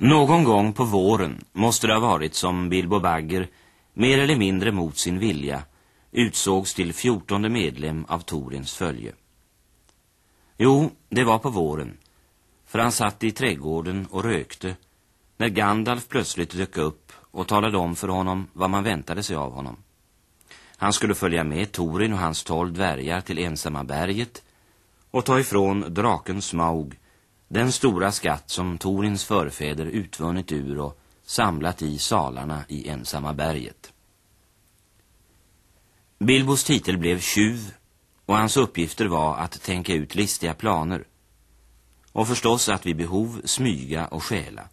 Någon gång på våren måste det ha varit som Bilbo Bagger, mer eller mindre mot sin vilja, utsågs till fjortonde medlem av Torins följe. Jo, det var på våren, för han satt i trädgården och rökte, när Gandalf plötsligt dök upp och talade om för honom vad man väntade sig av honom. Han skulle följa med Torin och hans tolv dvärgar till ensamma berget och ta ifrån draken Smaug den stora skatt som Torins förfäder utvunnit ur och samlat i salarna i ensamma berget. Bilbos titel blev tjuv och hans uppgifter var att tänka ut listiga planer och förstås att vid behov smyga och stjäla.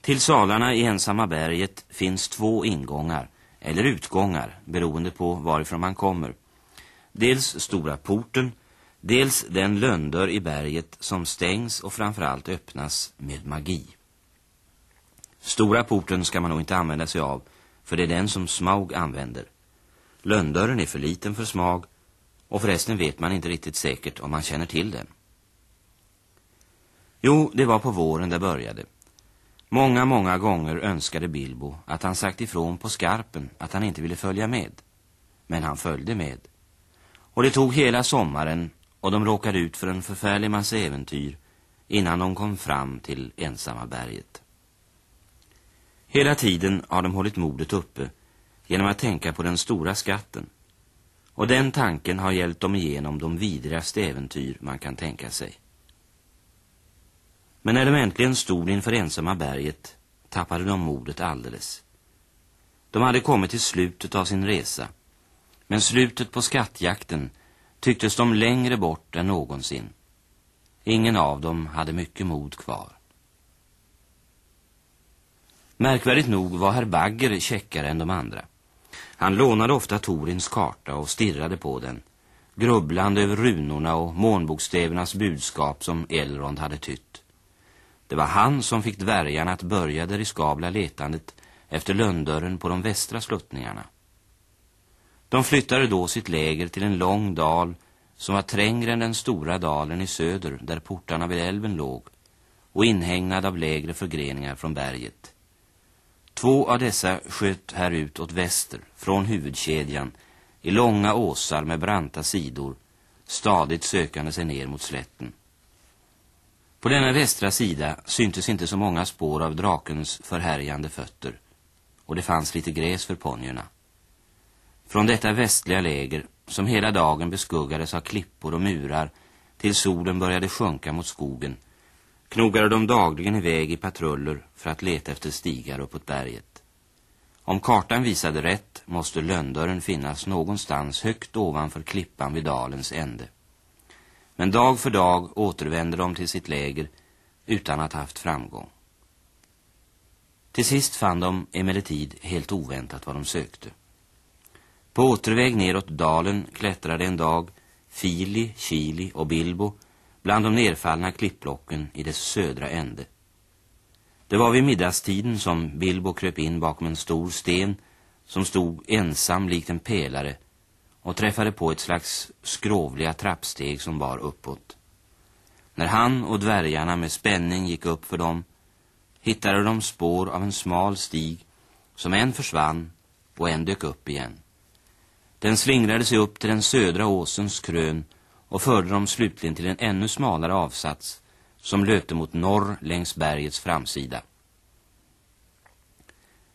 Till salarna i ensamma berget finns två ingångar eller utgångar beroende på varifrån man kommer. Dels stora porten, dels den löndör i berget som stängs och framförallt öppnas med magi. Stora porten ska man nog inte använda sig av, för det är den som Smaug använder. Lönndörren är för liten för Smaug och förresten vet man inte riktigt säkert om man känner till den. Jo, det var på våren det började. Många, många gånger önskade Bilbo att han sagt ifrån på skarpen att han inte ville följa med. Men han följde med. Och det tog hela sommaren och de råkade ut för en förfärlig massa äventyr innan de kom fram till ensamma berget. Hela tiden har de hållit modet uppe genom att tänka på den stora skatten. Och den tanken har hjälpt dem igenom de vidrigaste äventyr man kan tänka sig. Men när de äntligen stod inför ensamma berget tappade de modet alldeles. De hade kommit till slutet av sin resa. Men slutet på skattjakten tycktes de längre bort än någonsin. Ingen av dem hade mycket mod kvar. Märkvärdigt nog var herr Bagger checkare än de andra. Han lånade ofta Torins karta och stirrade på den, grubblande över runorna och månbokstävernas budskap som Elrond hade tytt. Det var han som fick dvärgarna att börja det riskabla letandet efter lönndörren på de västra sluttningarna. De flyttade då sitt läger till en lång dal som var trängre än den stora dalen i söder där portarna vid älven låg och inhägnad av lägre förgreningar från berget. Två av dessa sköt här ut åt väster från huvudkedjan i långa åsar med branta sidor stadigt sökande sig ner mot slätten. På denna västra sida syntes inte så många spår av drakens förhärjande fötter och det fanns lite gräs för ponjerna. Från detta västliga läger, som hela dagen beskuggades av klippor och murar till solen började sjunka mot skogen, knogade de dagligen iväg i patruller för att leta efter stigar uppåt berget. Om kartan visade rätt måste lönndörren finnas någonstans högt ovanför klippan vid dalens ände. Men dag för dag återvände de till sitt läger utan att ha haft framgång. Till sist fann de emellertid helt oväntat vad de sökte. På återväg neråt dalen klättrade en dag Fili, Chili och Bilbo bland de nerfallna klippblocken i dess södra ände. Det var vid middagstiden som Bilbo kröp in bakom en stor sten som stod ensam likt en pelare och träffade på ett slags skrovliga trappsteg som bar uppåt. När han och dvärgarna med spänning gick upp för dem hittade de spår av en smal stig som en försvann och en dök upp igen. Den slingrade sig upp till den södra åsens krön och förde dem slutligen till en ännu smalare avsats som löpte mot norr längs bergets framsida.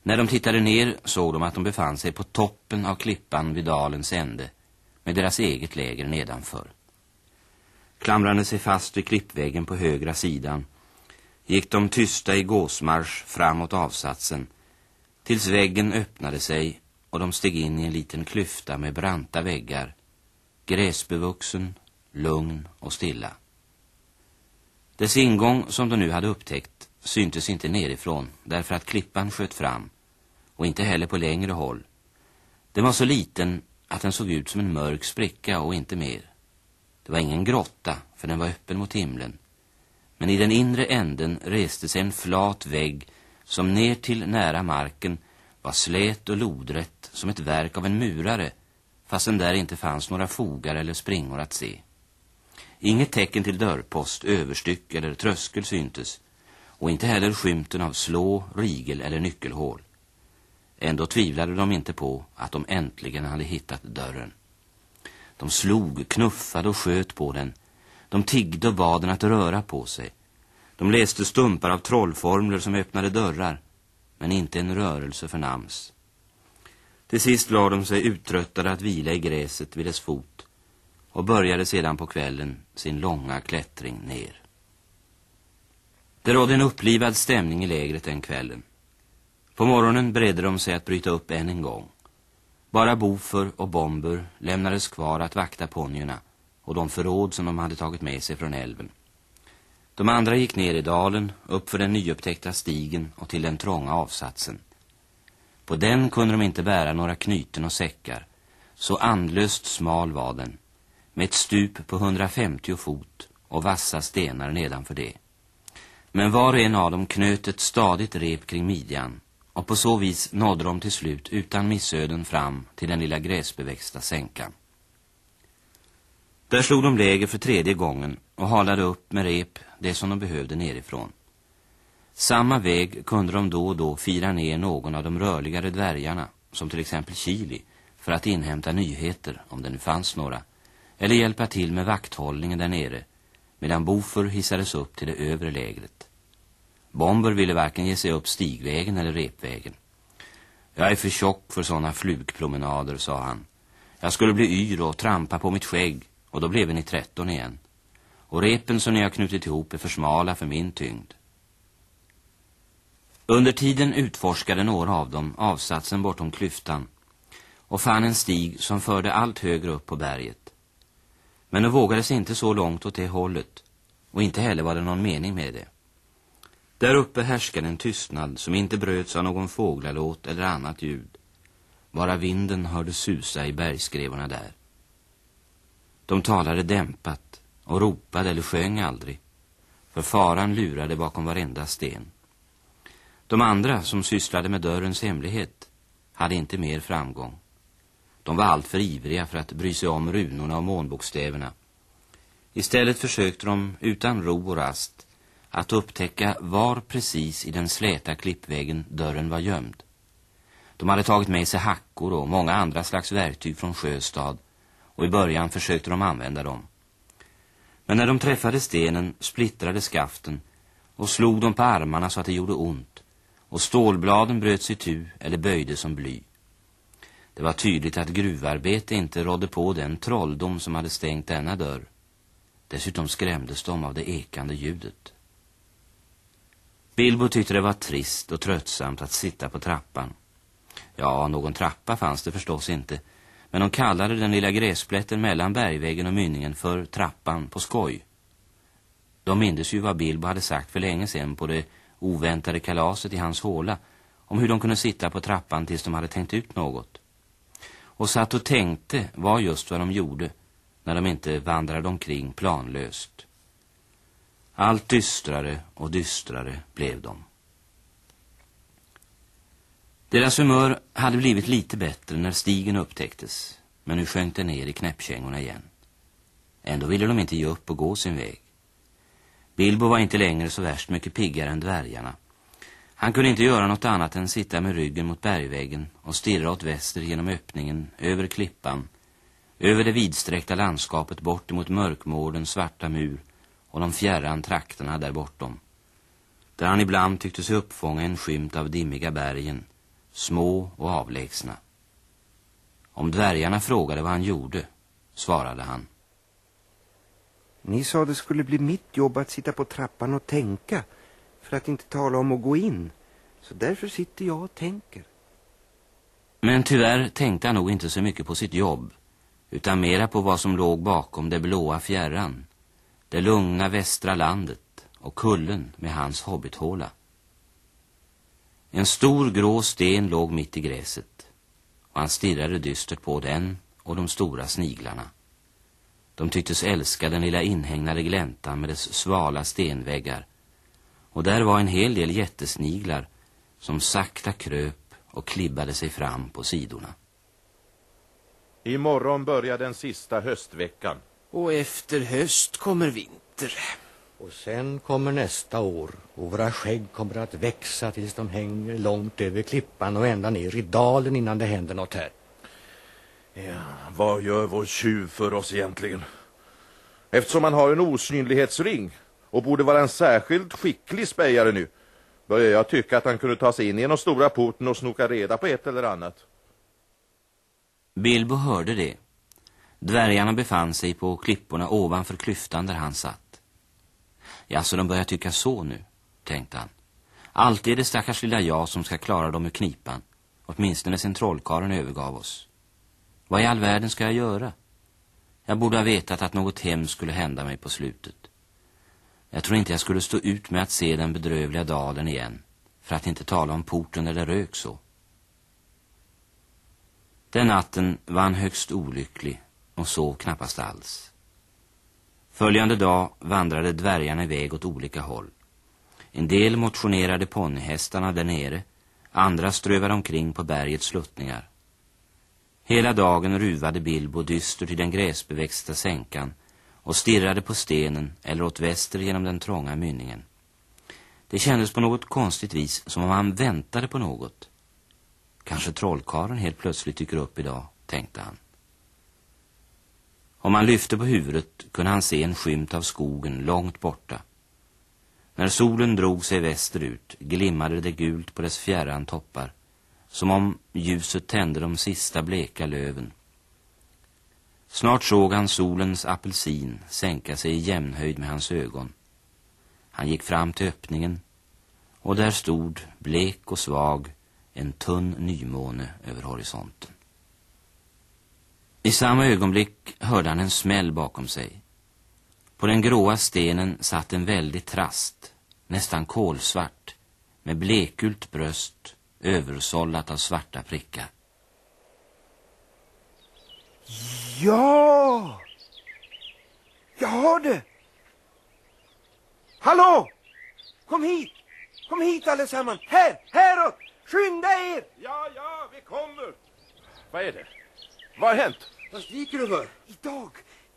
När de tittade ner såg de att de befann sig på toppen av klippan vid dalens ände med deras eget läger nedanför. Klamrande sig fast vid klippväggen på högra sidan gick de tysta i gåsmarsch framåt avsatsen tills väggen öppnade sig och de steg in i en liten klyfta med branta väggar, gräsbevuxen, lugn och stilla. Dess ingång som de nu hade upptäckt syntes inte nerifrån därför att klippan sköt fram och inte heller på längre håll. Den var så liten att den såg ut som en mörk spricka och inte mer. Det var ingen grotta för den var öppen mot himlen. Men i den inre änden reste sig en flat vägg som ner till nära marken var slät och lodrätt som ett verk av en murare fastän där inte fanns några fogar eller springor att se. Inget tecken till dörrpost, överstyck eller tröskel syntes och inte heller skymten av slå, rigel eller nyckelhål. Ändå tvivlade de inte på att de äntligen hade hittat dörren. De slog, knuffade och sköt på den. De tiggde och bad den att röra på sig. De läste stumpar av trollformler som öppnade dörrar, men inte en rörelse förnams. Till sist lade de sig uttröttade att vila i gräset vid dess fot och började sedan på kvällen sin långa klättring ner. Det rådde en upplivad stämning i lägret den kvällen. På morgonen beredde de sig att bryta upp än en gång. Bara bofer och bomber lämnades kvar att vakta ponjerna och de förråd som de hade tagit med sig från älven. De andra gick ner i dalen, upp för den nyupptäckta stigen och till den trånga avsatsen. På den kunde de inte bära några knyten och säckar. Så andlöst smal var den, med ett stup på 150 fot och vassa stenar nedanför det. Men var och en av dem knöt ett stadigt rep kring midjan och på så vis nådde de till slut utan missöden fram till den lilla gräsbeväxta sänkan. Där slog de läger för tredje gången och halade upp med rep det som de behövde nerifrån. Samma väg kunde de då och då fira ner någon av de rörligare dvärgarna, som till exempel Chili, för att inhämta nyheter, om det nu fanns några, eller hjälpa till med vakthållningen där nere, medan Bofor hissades upp till det övre lägret. Bomber ville varken ge sig upp stigvägen eller repvägen. Jag är för tjock för sådana flugpromenader, sa han. Jag skulle bli yr och trampa på mitt skägg, och då blev ni tretton igen. Och repen som ni har knutit ihop är för smala för min tyngd. Under tiden utforskade några av dem avsatsen bortom klyftan och fann en stig som förde allt högre upp på berget. Men de vågade sig inte så långt åt det hållet och inte heller var det någon mening med det. Där uppe härskade en tystnad som inte bröts av någon fåglalåt eller annat ljud. Bara vinden hörde susa i bergskrevorna där. De talade dämpat och ropade eller sjöng aldrig, för faran lurade bakom varenda sten. De andra som sysslade med dörrens hemlighet hade inte mer framgång. De var alltför ivriga för att bry sig om runorna och månbokstäverna. Istället försökte de utan ro och rast att upptäcka var precis i den släta klippvägen dörren var gömd. De hade tagit med sig hackor och många andra slags verktyg från Sjöstad och i början försökte de använda dem. Men när de träffade stenen splittrade skaften och slog dem på armarna så att det gjorde ont och stålbladen bröts itu eller böjde som bly. Det var tydligt att gruvarbete inte rådde på den trolldom som hade stängt denna dörr. Dessutom skrämdes de av det ekande ljudet. Bilbo tyckte det var trist och tröttsamt att sitta på trappan. Ja, någon trappa fanns det förstås inte, men de kallade den lilla gräsplätten mellan bergväggen och mynningen för trappan på skoj. De mindes ju vad Bilbo hade sagt för länge sedan på det oväntade kalaset i hans håla om hur de kunde sitta på trappan tills de hade tänkt ut något. Och satt och tänkte var just vad de gjorde när de inte vandrade omkring planlöst. Allt dystrare och dystrare blev de. Deras humör hade blivit lite bättre när stigen upptäcktes, men nu sjönk den ner i knäppkängorna igen. Ändå ville de inte ge upp och gå sin väg. Bilbo var inte längre så värst mycket piggare än dvärgarna. Han kunde inte göra något annat än sitta med ryggen mot bergväggen och stirra åt väster genom öppningen, över klippan, över det vidsträckta landskapet bort emot mörkmårdens svarta mur och de fjärran trakterna där bortom. Där han ibland tyckte sig uppfånga en skymt av dimmiga bergen, små och avlägsna. Om dvärgarna frågade vad han gjorde, svarade han. Ni sa det skulle bli mitt jobb att sitta på trappan och tänka, för att inte tala om att gå in. Så därför sitter jag och tänker. Men tyvärr tänkte han nog inte så mycket på sitt jobb, utan mera på vad som låg bakom det blåa fjärran, det lugna västra landet och kullen med hans hobbithåla. En stor grå sten låg mitt i gräset och han stirrade dystert på den och de stora sniglarna. De tycktes älska den lilla inhägnade gläntan med dess svala stenväggar. Och där var en hel del jättesniglar som sakta kröp och klibbade sig fram på sidorna. Imorgon börjar den sista höstveckan. Och efter höst kommer vinter. Och sen kommer nästa år och våra skägg kommer att växa tills de hänger långt över klippan och ända ner i dalen innan det händer något här. Ja, vad gör vår tjuv för oss egentligen? Eftersom han har en osynlighetsring och borde vara en särskilt skicklig spejare nu börjar jag tycka att han kunde ta sig in genom stora porten och snoka reda på ett eller annat. Bilbo hörde det. Dvärgarna befann sig på klipporna ovanför klyftan där han satt. Ja, så de börjar tycka så nu, tänkte han. Alltid är det stackars lilla jag som ska klara dem ur knipan. Åtminstone sen trollkaren övergav oss. Vad i all världen ska jag göra? Jag borde ha vetat att något hemskt skulle hända mig på slutet. Jag tror inte jag skulle stå ut med att se den bedrövliga dalen igen. För att inte tala om porten där det rök så. Den natten var han högst olycklig och sov knappast alls. Följande dag vandrade dvärgarna iväg åt olika håll. En del motionerade ponnyhästarna där nere, andra strövade omkring på bergets sluttningar. Hela dagen ruvade Bilbo dyster till den gräsbeväxta sänkan och stirrade på stenen eller åt väster genom den trånga mynningen. Det kändes på något konstigt vis som om han väntade på något. Kanske trollkaren helt plötsligt dyker upp idag, tänkte han. Om han lyfte på huvudet kunde han se en skymt av skogen långt borta. När solen drog sig västerut glimmade det gult på dess fjärran toppar, som om ljuset tände de sista bleka löven. Snart såg han solens apelsin sänka sig i jämnhöjd med hans ögon. Han gick fram till öppningen och där stod, blek och svag, en tunn nymåne över horisonten. I samma ögonblick hörde han en smäll bakom sig. På den gråa stenen satt en väldig trast, nästan kolsvart, med blekgult bröst, översållat av svarta prickar. Ja! Jag har det! Hallå! Kom hit! Kom hit allesammans! Här! Häråt! Skynda er! Ja, ja, vi kommer! Vad är det? Vad har hänt? Vad skriker du för? Idag!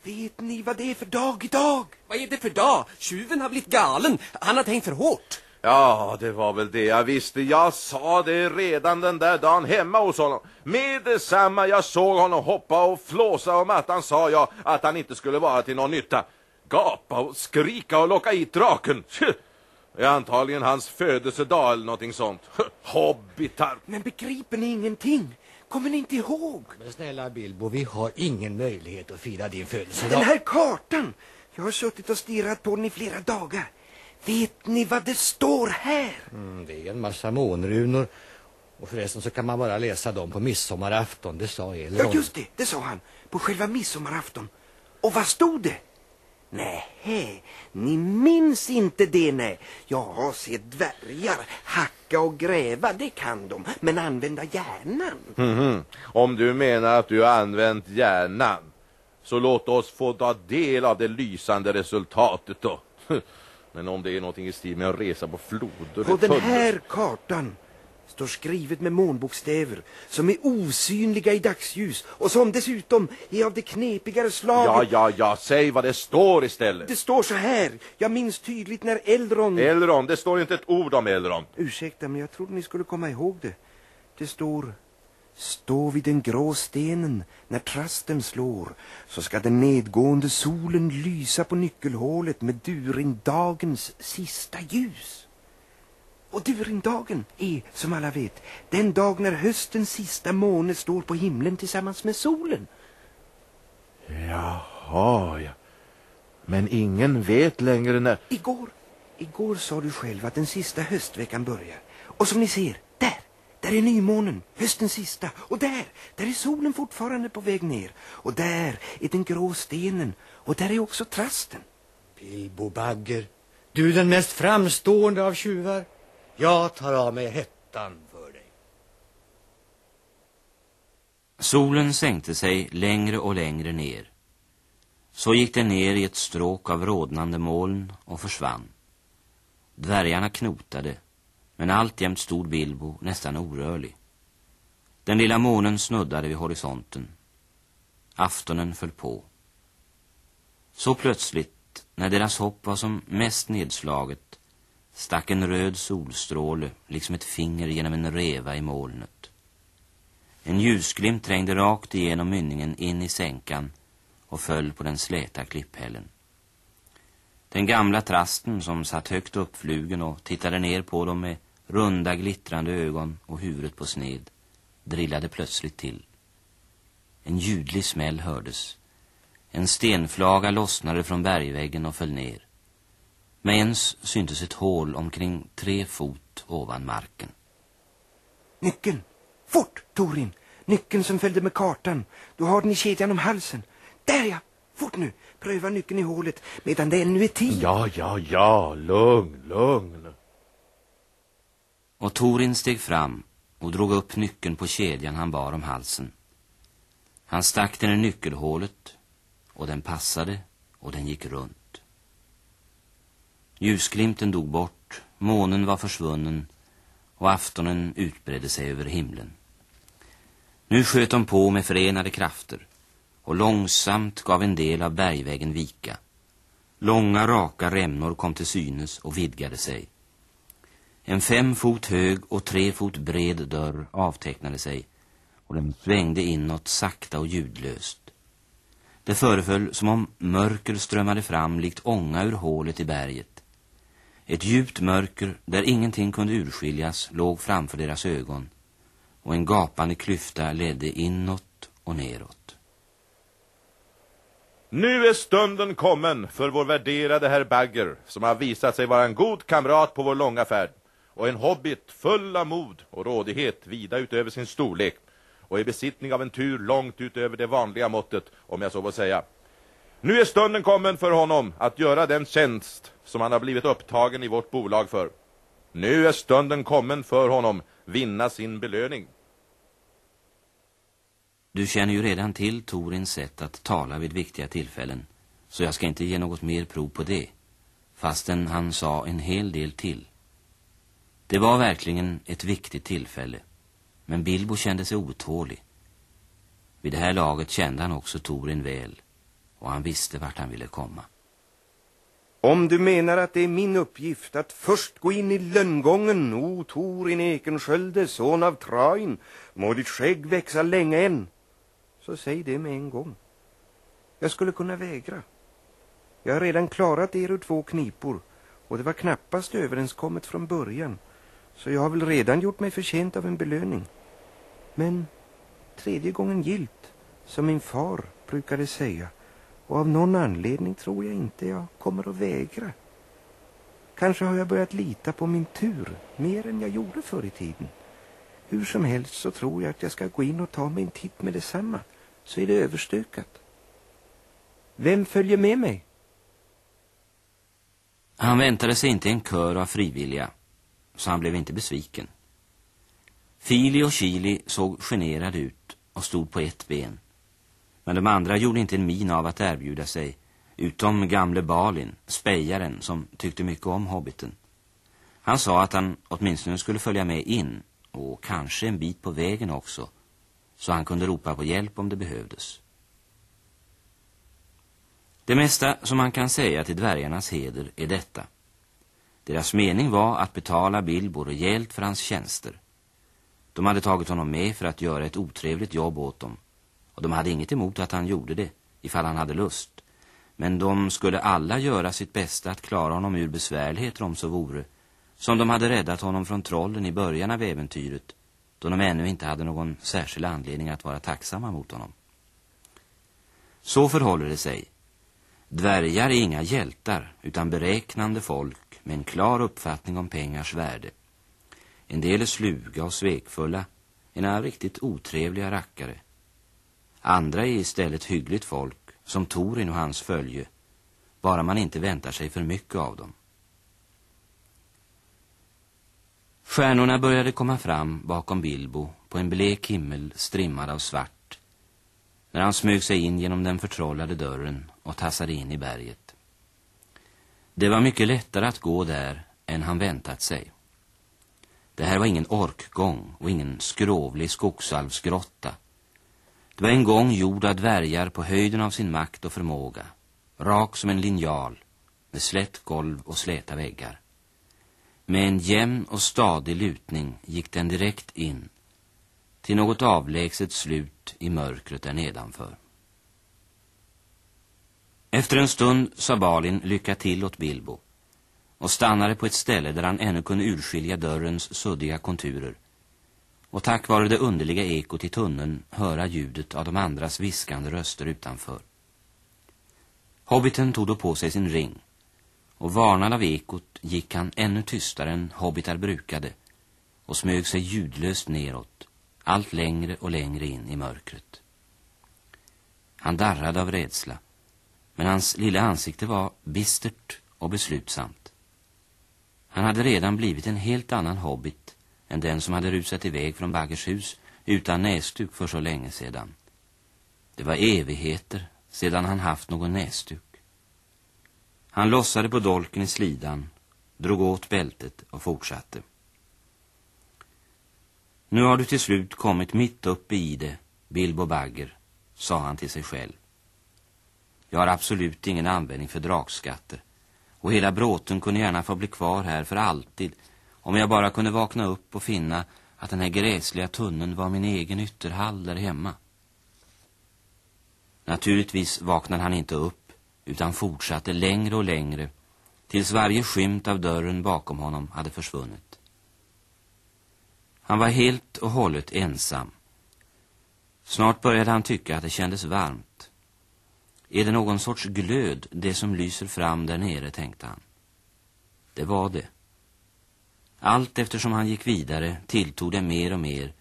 Vet ni vad det är för dag idag? Vad är det för dag? Tjuven har blivit galen. Han har tänkt för hårt. Ja, det var väl det jag visste. Jag sa det redan den där dagen hemma hos honom. Med detsamma jag såg honom hoppa och flåsa om mattan sa jag att han inte skulle vara till någon nytta. Gapa och skrika och locka hit draken. Det är antagligen hans födelsedag eller någonting sånt. Hobbitar. Men begriper ni ingenting? Kommer ni inte ihåg? Men snälla Bilbo, vi har ingen möjlighet att fira din Den födelsedag. här kartan! Jag har suttit och stirrat på den i flera dagar. Vet ni vad det står här? Mm, det är en massa månrunor. Och förresten så kan man bara läsa dem på midsommarafton, det sa Elrond. Ja, just det. Det sa han. På själva midsommarafton. Och vad stod det? Nej, ni minns inte det, nej. Jag har sett dvärgar hacka och gräva, det kan de. Men använda hjärnan. Mhm. Om du menar att du har använt hjärnan så låt oss få ta del av det lysande resultatet då. Men om det är någonting i stil med att resa på floder På den här kartan står skrivet med månbokstäver som är osynliga i dagsljus och som dessutom är av det knepigare slaget. Ja, ja, ja, säg vad det står istället. Det står så här. Jag minns tydligt när Elrond... Elrond, det står inte ett ord om Elrond. Ursäkta, men jag trodde ni skulle komma ihåg det. Det står... Stå vid den grå stenen när trasten slår så ska den nedgående solen lysa på nyckelhålet med Durindagens sista ljus. Och Durindagen är, som alla vet, den dag när höstens sista måne står på himlen tillsammans med solen. Jaha, ja. Men ingen vet längre när... Igår, igår sa du själv att den sista höstveckan börjar. Och som ni ser, där, där är nymånen, höstens sista. Och där, där är solen fortfarande på väg ner. Och där är den grå stenen. Och där är också trasten. Bilbo Bagger, du är den mest framstående av tjuvar. Jag tar av mig hettan för dig. Solen sänkte sig längre och längre ner. Så gick den ner i ett stråk av rodnande moln och försvann. Dvärgarna knotade, men alltjämt stod Bilbo nästan orörlig. Den lilla månen snuddade vid horisonten. Aftonen föll på. Så plötsligt när deras hopp var som mest nedslaget, stack en röd solstråle liksom ett finger genom en reva i molnet. En ljusglimt trängde rakt igenom mynningen in i sänkan och föll på den släta klipphällen. Den gamla trasten som satt högt uppflugen och tittade ner på dem med runda glittrande ögon och huvudet på sned, drillade plötsligt till. En ljudlig smäll hördes. En stenflaga lossnade från bergväggen och föll ner. Med ens syntes ett hål omkring tre fot ovan marken. Nyckeln! Fort, Torin! Nyckeln som följde med kartan. Du har den i kedjan om halsen. Där ja! Fort nu! Pröva nyckeln i hålet medan det ännu är tid. Ja, ja, ja, lugn, lugn. Och Torin steg fram och drog upp nyckeln på kedjan han bar om halsen. Han stack den i nyckelhålet och den passade och den gick runt. Ljusglimten dog bort, månen var försvunnen och aftonen utbredde sig över himlen. Nu sköt de på med förenade krafter och långsamt gav en del av bergvägen vika. Långa raka rämnor kom till synes och vidgade sig. En fem fot hög och tre fot bred dörr avtecknade sig och den svängde inåt sakta och ljudlöst. Det föreföll som om mörker strömmade fram likt ånga ur hålet i berget. Ett djupt mörker där ingenting kunde urskiljas låg framför deras ögon och en gapande klyfta ledde inåt och neråt. Nu är stunden kommen för vår värderade herr Bagger som har visat sig vara en god kamrat på vår långa färd och en hobbit full av mod och rådighet vida utöver sin storlek och i besittning av en tur långt utöver det vanliga måttet, om jag så får säga. Nu är stunden kommen för honom att göra den tjänst som han har blivit upptagen i vårt bolag för. Nu är stunden kommen för honom vinna sin belöning. Du känner ju redan till Torins sätt att tala vid viktiga tillfällen, så jag ska inte ge något mer prov på det, fastän han sa en hel del till. Det var verkligen ett viktigt tillfälle, men Bilbo kände sig otålig. Vid det här laget kände han också Torin väl, och han visste vart han ville komma. Om du menar att det är min uppgift att först gå in i lönngången, o Torin Ekenskölde, son av Train, må ditt skägg växa länge än, så säg det med en gång. Jag skulle kunna vägra. Jag har redan klarat er ur två knipor och det var knappast överenskommet från början. Så jag har väl redan gjort mig förtjänt av en belöning. Men tredje gången gilt, som min far brukade säga. Och av någon anledning tror jag inte jag kommer att vägra. Kanske har jag börjat lita på min tur mer än jag gjorde förr i tiden. Hur som helst så tror jag att jag ska gå in och ta mig en titt med detsamma. Så är det överstökat. Vem följer med mig? Han väntade sig inte en kör av frivilliga, så han blev inte besviken. Fili och Chili såg generade ut och stod på ett ben. Men de andra gjorde inte en min av att erbjuda sig, utom gamle Balin, spejaren, som tyckte mycket om hobbiten. Han sa att han åtminstone skulle följa med in, och kanske en bit på vägen också, så han kunde ropa på hjälp om det behövdes. Det mesta som man kan säga till dvärgarnas heder är detta. Deras mening var att betala Bilbo rejält för hans tjänster. De hade tagit honom med för att göra ett otrevligt jobb åt dem. Och de hade inget emot att han gjorde det, ifall han hade lust. Men de skulle alla göra sitt bästa att klara honom ur besvärligheter om så vore. Som de hade räddat honom från trollen i början av äventyret. Då de ännu inte hade någon särskild anledning att vara tacksamma mot honom. Så förhåller det sig. Dvärgar är inga hjältar utan beräknande folk med en klar uppfattning om pengars värde. En del är sluga och svekfulla, en är riktigt otrevliga rackare. Andra är istället hyggligt folk, som Torin och hans följe, bara man inte väntar sig för mycket av dem. Stjärnorna började komma fram bakom Bilbo på en blek himmel strimmad av svart när han smög sig in genom den förtrollade dörren och tassade in i berget. Det var mycket lättare att gå där än han väntat sig. Det här var ingen orkgång och ingen skrovlig skogsalvsgrotta. Det var en gång gjord av dvärgar på höjden av sin makt och förmåga, rak som en linjal med slätt golv och släta väggar. Med en jämn och stadig lutning gick den direkt in till något avlägset slut i mörkret där nedanför. Efter en stund sa Balin lycka till åt Bilbo och stannade på ett ställe där han ännu kunde urskilja dörrens suddiga konturer och tack vare det underliga ekot i tunneln höra ljudet av de andras viskande röster utanför. Hobbiten tog då på sig sin ring och varnad av ekot gick han ännu tystare än hobbitar brukade och smög sig ljudlöst neråt, allt längre och längre in i mörkret. Han darrade av rädsla, men hans lilla ansikte var bistert och beslutsamt. Han hade redan blivit en helt annan hobbit än den som hade rusat iväg från Baggers hus utan näsduk för så länge sedan. Det var evigheter sedan han haft någon näsduk. Han lossade på dolken i slidan, drog åt bältet och fortsatte. Nu har du till slut kommit mitt uppe i det, Bilbo Bagger, sa han till sig själv. Jag har absolut ingen användning för dragskatter och hela bråten kunde gärna få bli kvar här för alltid om jag bara kunde vakna upp och finna att den här gräsliga tunneln var min egen ytterhall där hemma. Naturligtvis vaknade han inte upp utan fortsatte längre och längre tills varje skymt av dörren bakom honom hade försvunnit. Han var helt och hållet ensam. Snart började han tycka att det kändes varmt. Är det någon sorts glöd, det som lyser fram där nere, tänkte han. Det var det. Allt eftersom han gick vidare tilltog det mer och mer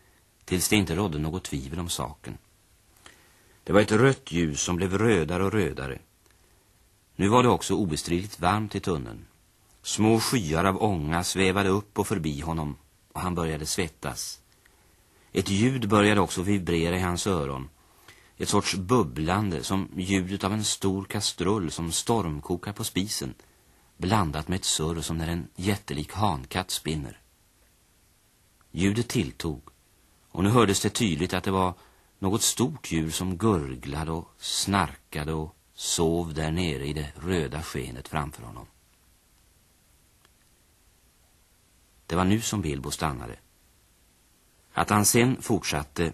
tills det inte rådde något tvivel om saken. Det var ett rött ljus som blev rödare och rödare. Nu var det också obestridligt varmt i tunneln. Små skyar av ånga svävade upp och förbi honom och han började svettas. Ett ljud började också vibrera i hans öron. Ett sorts bubblande som ljudet av en stor kastrull som stormkokar på spisen blandat med ett surr som när en jättelik hankatt spinner. Ljudet tilltog och nu hördes det tydligt att det var något stort djur som gurglade och snarkade och sov där nere i det röda skenet framför honom. Det var nu som Bilbo stannade. Att han sen fortsatte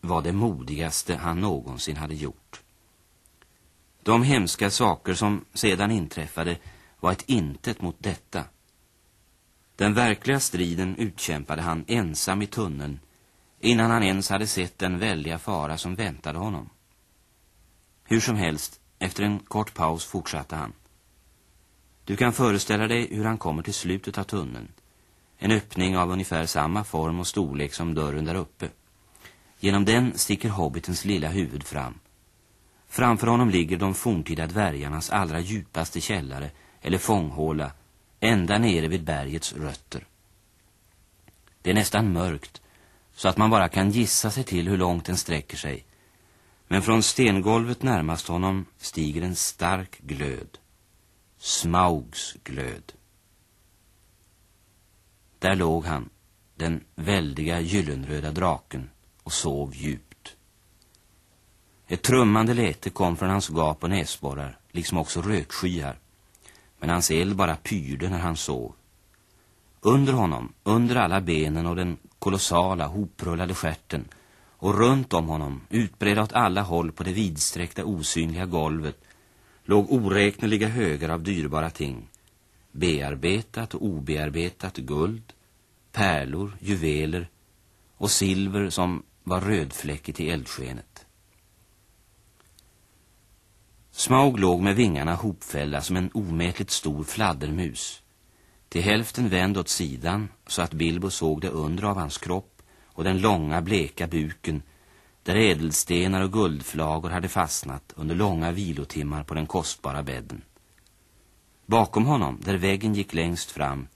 var det modigaste han någonsin hade gjort. De hemska saker som sedan inträffade var ett intet mot detta. Den verkliga striden utkämpade han ensam i tunneln innan han ens hade sett den väldiga fara som väntade honom. Hur som helst, efter en kort paus fortsatte han. Du kan föreställa dig hur han kommer till slutet av tunneln. En öppning av ungefär samma form och storlek som dörren där uppe. Genom den sticker hobbitens lilla huvud fram. Framför honom ligger de forntida dvärgarnas allra djupaste källare eller fånghåla ända nere vid bergets rötter. Det är nästan mörkt så att man bara kan gissa sig till hur långt den sträcker sig. Men från stengolvet närmast honom stiger en stark glöd. Smaugs glöd. Där låg han, den väldiga gyllenröda draken, och sov djupt. Ett trummande läte kom från hans gap och näsborrar, liksom också rökskyar men hans eld bara pyrde när han sov. Under honom, under alla benen och den kolossala hoprullade skärten och runt om honom, utbredda åt alla håll på det vidsträckta osynliga golvet, låg oräkneliga högar av dyrbara ting. Bearbetat och obearbetat guld, pärlor, juveler och silver som var rödfläckigt i eldskenet. Smaug låg med vingarna hopfällda som en omätligt stor fladdermus. Till hälften vänd åt sidan så att Bilbo såg det under av hans kropp och den långa bleka buken där ädelstenar och guldflagor hade fastnat under långa vilotimmar på den kostbara bädden. Bakom honom, där väggen gick längst fram,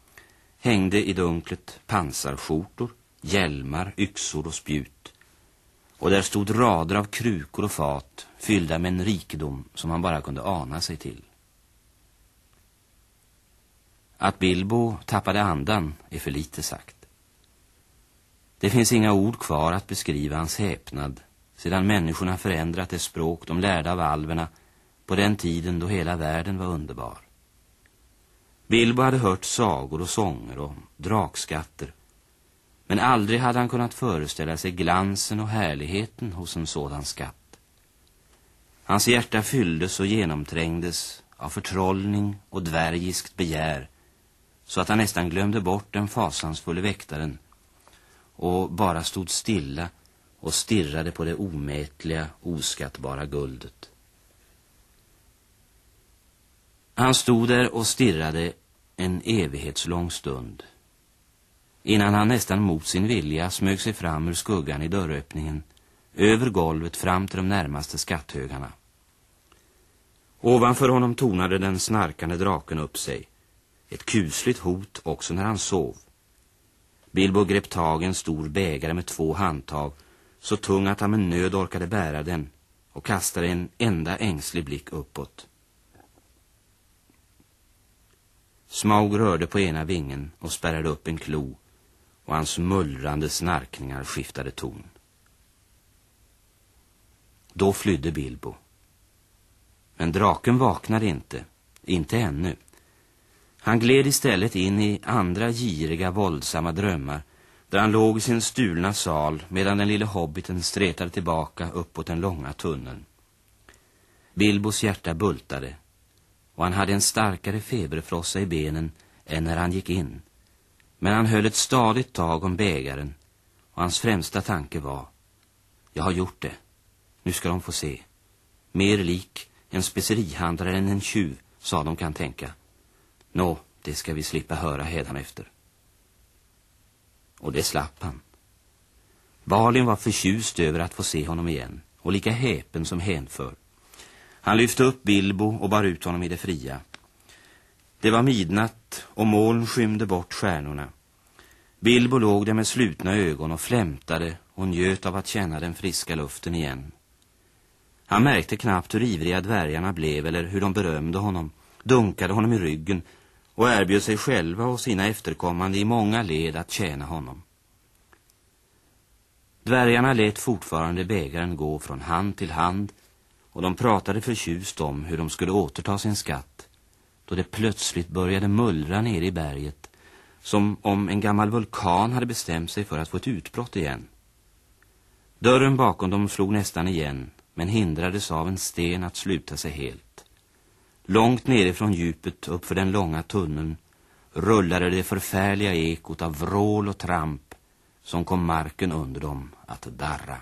hängde i dunklet pansarskjortor, hjälmar, yxor och spjut och där stod rader av krukor och fat fyllda med en rikedom som han bara kunde ana sig till. Att Bilbo tappade andan är för lite sagt. Det finns inga ord kvar att beskriva hans häpnad sedan människorna förändrat det språk de lärde av alverna på den tiden då hela världen var underbar. Bilbo hade hört sagor och sånger och drakskatter. Men aldrig hade han kunnat föreställa sig glansen och härligheten hos en sådan skatt. Hans hjärta fylldes och genomträngdes av förtrollning och dvärgiskt begär så att han nästan glömde bort den fasansfulle väktaren och bara stod stilla och stirrade på det omätliga, oskattbara guldet. Han stod där och stirrade en evighetslång stund innan han nästan mot sin vilja smög sig fram ur skuggan i dörröppningen över golvet fram till de närmaste skatthögarna. Ovanför honom tonade den snarkande draken upp sig. Ett kusligt hot också när han sov. Bilbo grep tag en stor bägare med två handtag så tung att han med nöd orkade bära den och kastade en enda ängslig blick uppåt. Smaug rörde på ena vingen och spärrade upp en klo och hans mullrande snarkningar skiftade ton. Då flydde Bilbo. Men draken vaknade inte, inte ännu. Han gled istället in i andra giriga, våldsamma drömmar där han låg i sin stulna sal medan den lille hobbiten stretade tillbaka uppåt den långa tunneln. Bilbos hjärta bultade och han hade en starkare feberfrossa i benen än när han gick in. Men han höll ett stadigt tag om bägaren och hans främsta tanke var Jag har gjort det. Nu ska de få se. Mer lik en specerihandlare än en tjuv, sa de kan tänka. Nå, det ska vi slippa höra efter. Och det slapp han. Balin var förtjust över att få se honom igen och lika häpen som hänför. Han lyfte upp Bilbo och bar ut honom i det fria. Det var midnatt och moln skymde bort stjärnorna. Bilbo låg där med slutna ögon och flämtade och njöt av att känna den friska luften igen. Han märkte knappt hur ivriga dvärgarna blev eller hur de berömde honom, dunkade honom i ryggen och erbjöd sig själva och sina efterkommande i många led att tjäna honom. Dvärgarna lät fortfarande bägaren gå från hand till hand och de pratade förtjust om hur de skulle återta sin skatt då det plötsligt började mullra ner i berget som om en gammal vulkan hade bestämt sig för att få ett utbrott igen. Dörren bakom dem slog nästan igen men hindrades av en sten att sluta sig helt. Långt nerifrån djupet uppför den långa tunneln rullade det förfärliga ekot av vrål och tramp som kom marken under dem att darra.